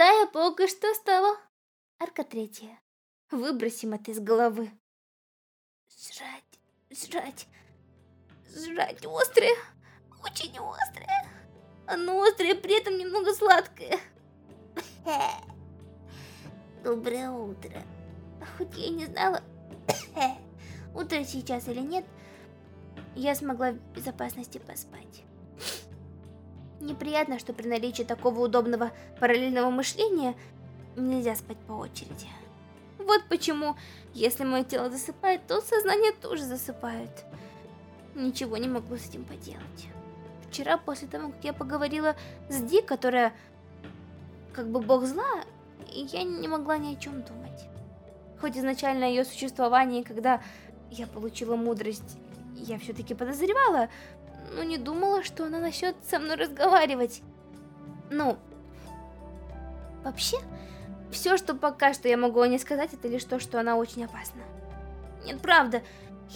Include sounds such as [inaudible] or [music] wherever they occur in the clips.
Да, я и что с того? Арка третья. Выбросим это из головы. Жрать, жрать, жрать острое, очень острое. Оно острое, при этом немного сладкое. [laughs] Доброе утро. Хоть я и не знала, [coughs] утро сейчас или нет, я смогла в безопасности поспать. Неприятно, что при наличии такого удобного параллельного мышления нельзя спать по очереди. Вот почему, если мое тело засыпает, то сознание тоже засыпает. Ничего не могу с этим поделать. Вчера, после того, как я поговорила с Ди, которая как бы бог зла, я не могла ни о чем думать. Хоть изначально ее существование, когда я получила мудрость, я все-таки подозревала, но не думала, что она насчет со мной разговаривать. Ну, вообще, все, что пока что я могу о ней сказать, это лишь то, что она очень опасна. Нет, правда,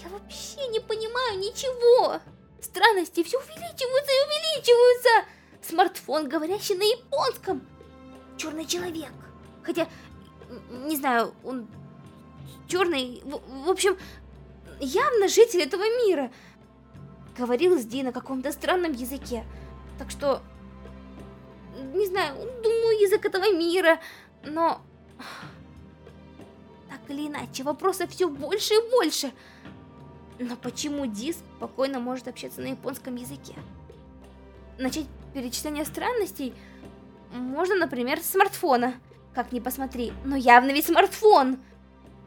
я вообще не понимаю ничего. Странности все увеличиваются и увеличиваются. Смартфон, говорящий на японском. Черный человек. Хотя, не знаю, он черный. В, в общем, явно житель этого мира. Говорил с Ди на каком-то странном языке. Так что, не знаю, думаю, язык этого мира. Но, так или иначе, вопросов все больше и больше. Но почему Ди спокойно может общаться на японском языке? Начать перечисление странностей можно, например, с смартфона. Как ни посмотри, но явно ведь смартфон.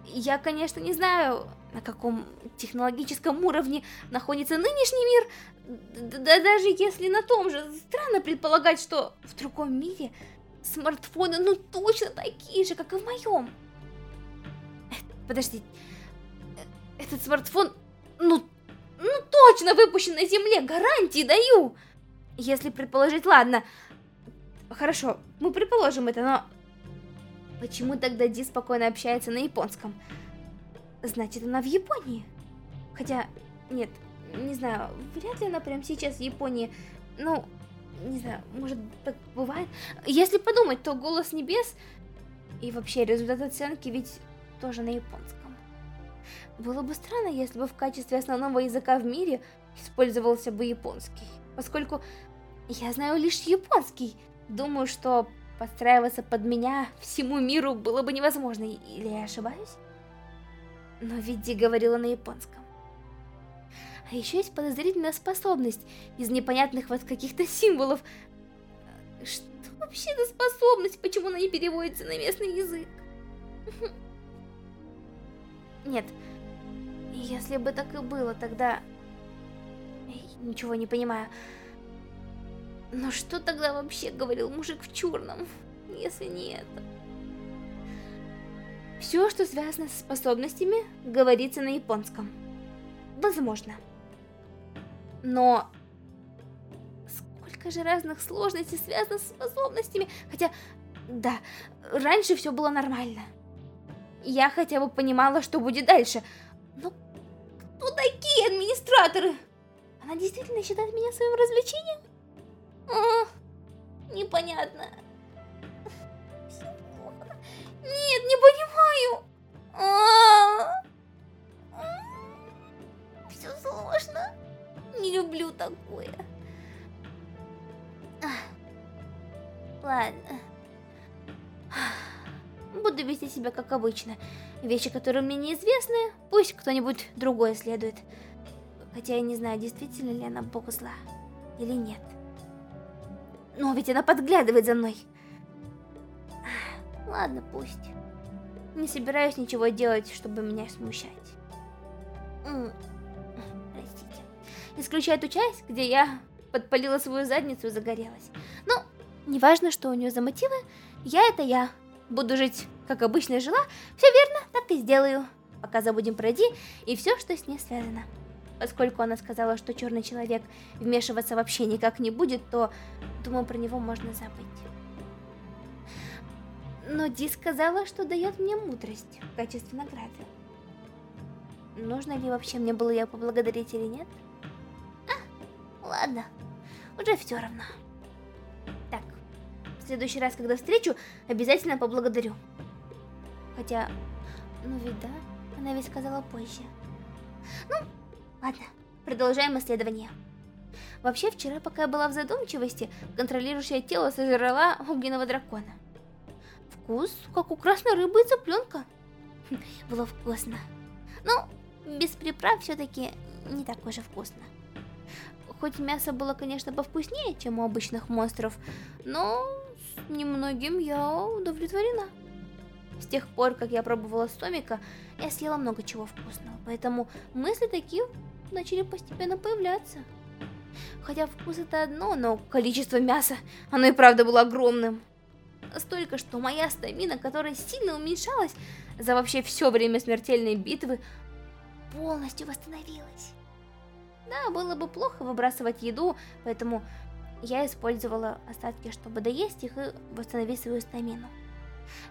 Я, конечно, не знаю, на каком технологическом уровне находится нынешний мир, да даже если на том же, странно предполагать, что в другом мире смартфоны ну точно такие же, как и в моем. Э, подожди, э, этот смартфон, ну, ну точно выпущен на Земле, гарантии даю. Если предположить, ладно, хорошо, мы предположим это, но почему тогда Ди спокойно общается на японском? Значит, она в Японии. Хотя, нет, не знаю, вряд ли она прямо сейчас в Японии. Ну, не знаю, может так бывает. Если подумать, то голос небес и вообще результат оценки ведь тоже на японском. Было бы странно, если бы в качестве основного языка в мире использовался бы японский. Поскольку я знаю лишь японский. Думаю, что подстраиваться под меня всему миру было бы невозможно. Или я ошибаюсь? Но Види говорила на японском. А еще есть подозрительная способность из непонятных вот каких-то символов. Что вообще за способность? Почему она не переводится на местный язык? [laughs] Нет. Если бы так и было, тогда... Ничего не понимаю. Но что тогда вообще говорил мужик в черном, [laughs] если не это? Все, что связано со способностями, говорится на японском. Возможно. Но сколько же разных сложностей связано с способностями. Хотя, да, раньше все было нормально. Я хотя бы понимала, что будет дальше. Но кто такие администраторы? Она действительно считает меня своим развлечением? А, непонятно. Нет, не понимаю. А. Все сложно. Не люблю такое. Ладно. Буду вести себя как обычно. Вещи, которые мне неизвестны, пусть кто-нибудь другой следует. Хотя я не знаю, действительно ли она бог зла или нет. Но ведь она подглядывает за мной. Ладно, пусть. Не собираюсь ничего делать, чтобы меня смущать. Простите. Исключая ту часть, где я подпалила свою задницу и загорелась. Ну, неважно, что у нее за мотивы, я это я. Буду жить, как обычно жила, все верно, так и сделаю. Пока забудем про Ди и все, что с ней связано. Поскольку она сказала, что черный человек вмешиваться вообще никак не будет, то, думаю, про него можно забыть. Но Ди сказала, что дает мне мудрость в качестве награды. Нужно ли вообще мне было ее поблагодарить или нет? А, ладно, уже все равно. Так, в следующий раз, когда встречу, обязательно поблагодарю. Хотя, ну ведь да, она ведь сказала позже. Ну, ладно, продолжаем исследование. Вообще, вчера, пока я была в задумчивости, контролирующее тело сожрала огненного дракона. Вкус, как у красной рыбы и цыпленка. [laughs] Было вкусно. Но без приправ все-таки не так уж и вкусно. Хоть мясо было, конечно, повкуснее, чем у обычных монстров, но с немногим я удовлетворена. С тех пор, как я пробовала стомика, я съела много чего вкусного, поэтому мысли такие начали постепенно появляться. Хотя вкус это одно, но количество мяса, оно и правда было огромным. Столько, что моя стамина, которая сильно уменьшалась за вообще все время смертельной битвы, полностью восстановилась. Да, было бы плохо выбрасывать еду, поэтому я использовала остатки, чтобы доесть их и восстановить свою стамину.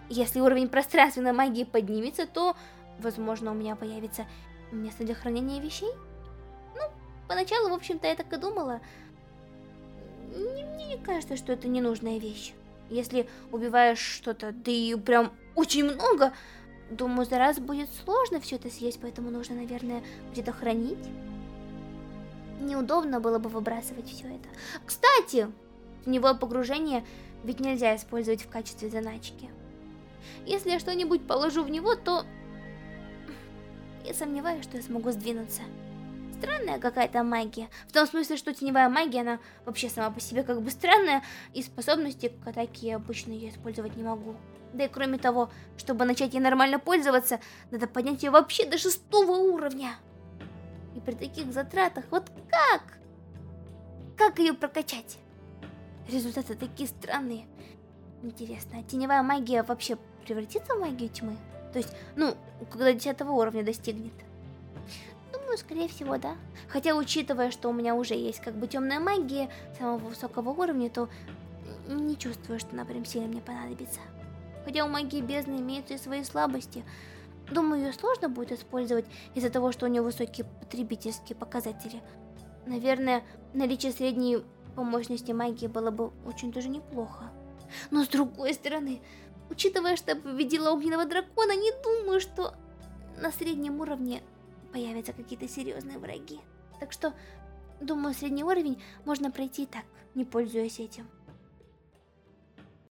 Если уровень пространственной магии поднимется, то, возможно, у меня появится место для хранения вещей. Ну, поначалу, в общем-то, я так и думала. Мне не кажется, что это ненужная вещь. Если убиваешь что-то, да и прям очень много, думаю, за раз будет сложно все это съесть, поэтому нужно, наверное, где-то хранить. Неудобно было бы выбрасывать все это. Кстати, теневое погружение ведь нельзя использовать в качестве заначки. Если я что-нибудь положу в него, то... Я сомневаюсь, что я смогу сдвинуться. Странная какая-то магия. В том смысле, что теневая магия, она вообще сама по себе как бы странная, и способности к атаке обычно я использовать не могу. Да и кроме того, чтобы начать ей нормально пользоваться, надо поднять ее вообще до шестого уровня. И при таких затратах, вот как? Как ее прокачать? Результаты такие странные. Интересно, а теневая магия вообще превратится в магию тьмы? То есть, ну, когда 10 уровня достигнет? Скорее всего, да. Хотя, учитывая, что у меня уже есть как бы темная магия самого высокого уровня, то не чувствую, что она прям сильно мне понадобится. Хотя у магии бездны имеются и свои слабости. Думаю, ее сложно будет использовать из-за того, что у нее высокие потребительские показатели. Наверное, наличие средней по мощности магии было бы очень даже неплохо. Но с другой стороны, учитывая, что я победила огненного дракона, не думаю, что на среднем уровне появятся какие-то серьезные враги. Так что, думаю, средний уровень можно пройти так, не пользуясь этим.